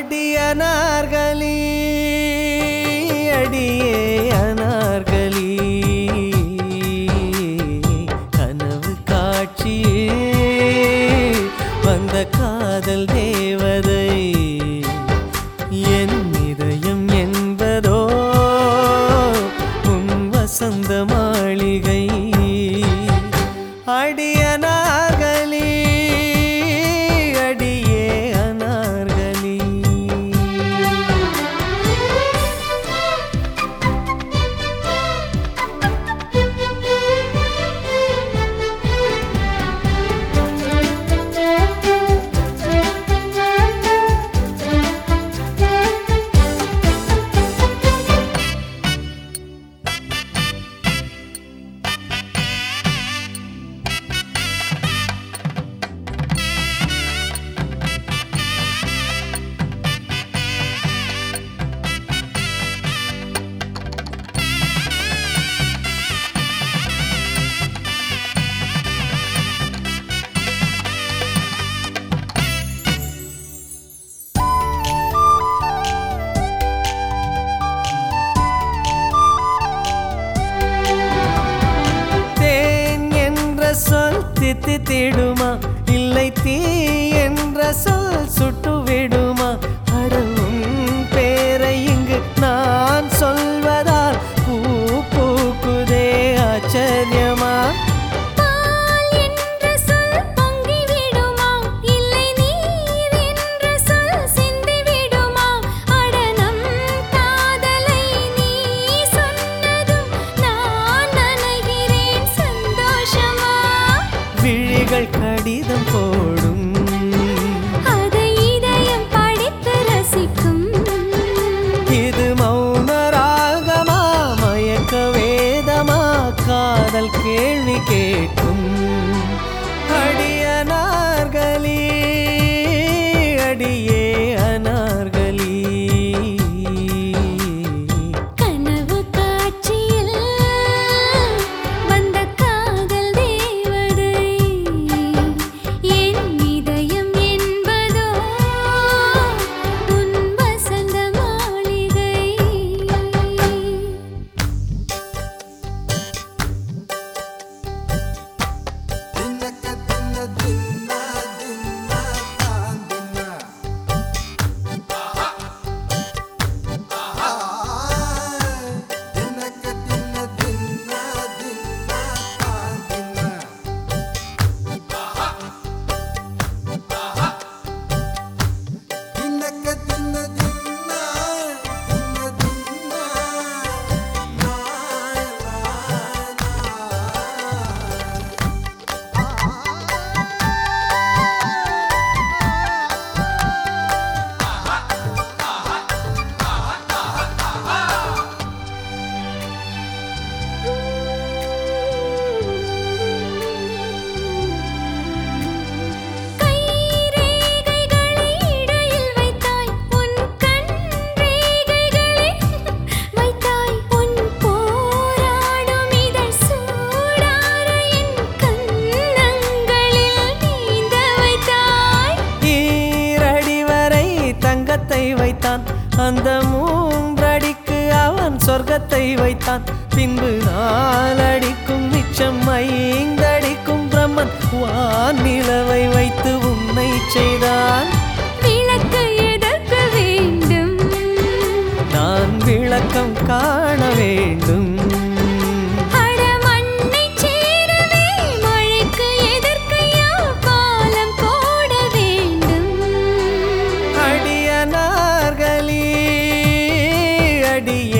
அடியனார்களி அடியே அனார்களி. கனவு காட்சியே வந்த காதல் தேவதை. என் இதயம் என்பதோ உன் வசந்தமா சேர்த்து தேடுமா இல்லை தீ என்ற சொல் சுட்டுவிடும். கடிதம் போல் வைத்தான். அந்த மூன்றடிக்கு அவன் சொர்க்கத்தை வைத்தான். பின்பு நாலடிக்கும் மிச்சம் ஐந்தடிக்கும் பிரம்மன். வான் நிலவை வைத்து உன்னை செய்தான். ready